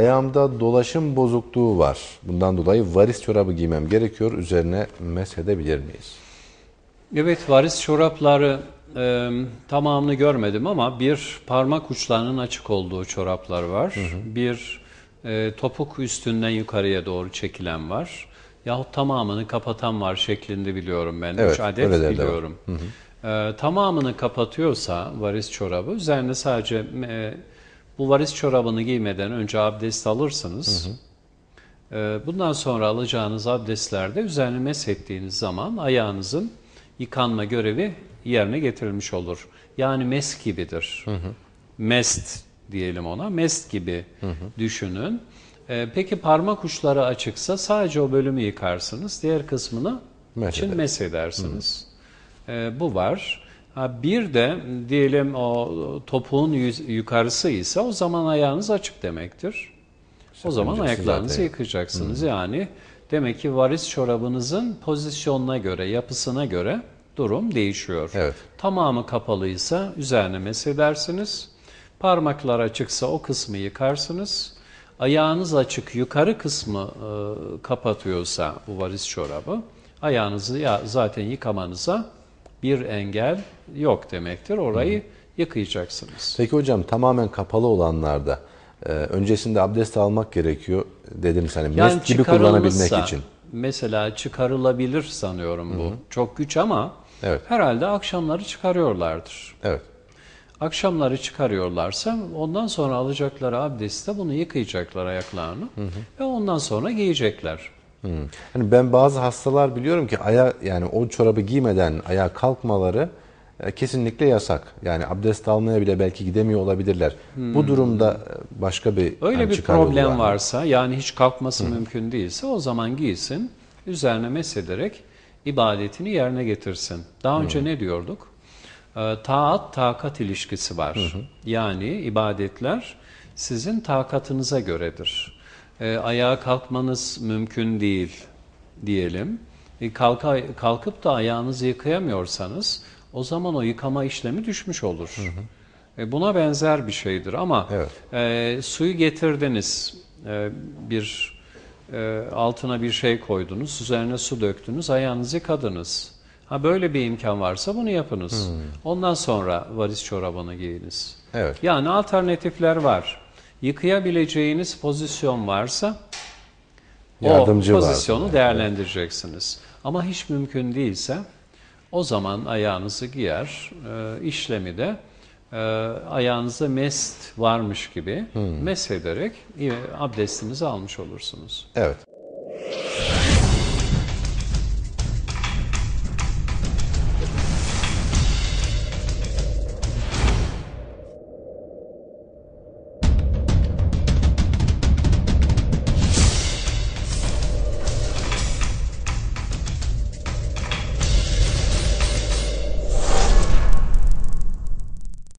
ayağımda dolaşım bozukluğu var. Bundan dolayı varis çorabı giymem gerekiyor. Üzerine mesedebilir miyiz? Evet varis çorapları e, tamamını görmedim ama bir parmak uçlarının açık olduğu çoraplar var. Bir e, topuk üstünden yukarıya doğru çekilen var. Yahut tamamını kapatan var şeklinde biliyorum ben. Evet, Üç adet öyleleri de var. biliyorum. E, tamamını kapatıyorsa varis çorabı üzerine sadece e, bu varis çorabını giymeden önce abdest alırsınız. Ee, Bundan sonra alacağınız abdestlerde üzerine meshettiğiniz zaman ayağınızın yıkanma görevi yerine getirilmiş olur. Yani mes gibidir. Mest diyelim ona. Mest gibi düşünün. Ee, Peki parmak uçları açıksa sadece o bölümü yıkarsınız. Diğer kısmını için Meshederiz. mesedersiniz. Ee, bu var. Ha, bir de diyelim o topuğun yüz- yukarısı ise o zaman ayağınız açık demektir. O zaman ayaklarınızı zaten- yıkayacaksınız. Yani demek ki varis çorabınızın pozisyonuna göre, yapısına göre durum değişiyor. Evet. Tamamı kapalıysa üzerine mesedersiniz. Parmaklar açıksa o kısmı yıkarsınız. Ayağınız açık yukarı kısmı e, kapatıyorsa bu varis çorabı ayağınızı ya zaten yıkamanıza bir engel yok demektir. Orayı yıkayacaksınız. Peki hocam tamamen kapalı olanlarda e, öncesinde abdest almak gerekiyor dediniz hani Yani mest gibi kullanabilmek için. Mesela çıkarılabilir sanıyorum bu. Çok güç ama Evet. herhalde akşamları çıkarıyorlardır. Evet. Akşamları çıkarıyorlarsa ondan sonra alacakları abdestte bunu yıkayacaklar ayaklarını ve ondan sonra giyecekler. Hmm. Hani ben bazı hastalar biliyorum ki aya yani o çorabı giymeden ayağa kalkmaları e, kesinlikle yasak. Yani abdest almaya bile belki gidemiyor olabilirler. Bu durumda e, başka bir Öyle hani bir var problem mı? varsa yani hiç kalkması mümkün değilse o zaman giysin, üzerine mesederek ibadetini yerine getirsin. Daha önce ne diyorduk? Ee, taat takat ilişkisi var. Yani ibadetler sizin takatınıza göredir. Ee, ayağa kalkmanız mümkün değil diyelim. E, kalka, kalkıp da ayağınızı yıkayamıyorsanız o zaman o yıkama işlemi düşmüş olur. E, buna benzer bir şeydir ama Evet. e, suyu getirdiniz, e, bir e, altına bir şey koydunuz, üzerine su döktünüz, ayağınızı yıkadınız. Ha böyle bir imkan varsa bunu yapınız. Ondan sonra varis çorabını giyiniz. Evet. Yani alternatifler var. Yıkayabileceğiniz pozisyon varsa Yardımcı o var. pozisyonu değerlendireceksiniz. Ama hiç mümkün değilse o zaman ayağınızı giyer, e, işlemi de e, ayağınıza mest varmış gibi mesh ederek e, abdestinizi almış olursunuz. Evet.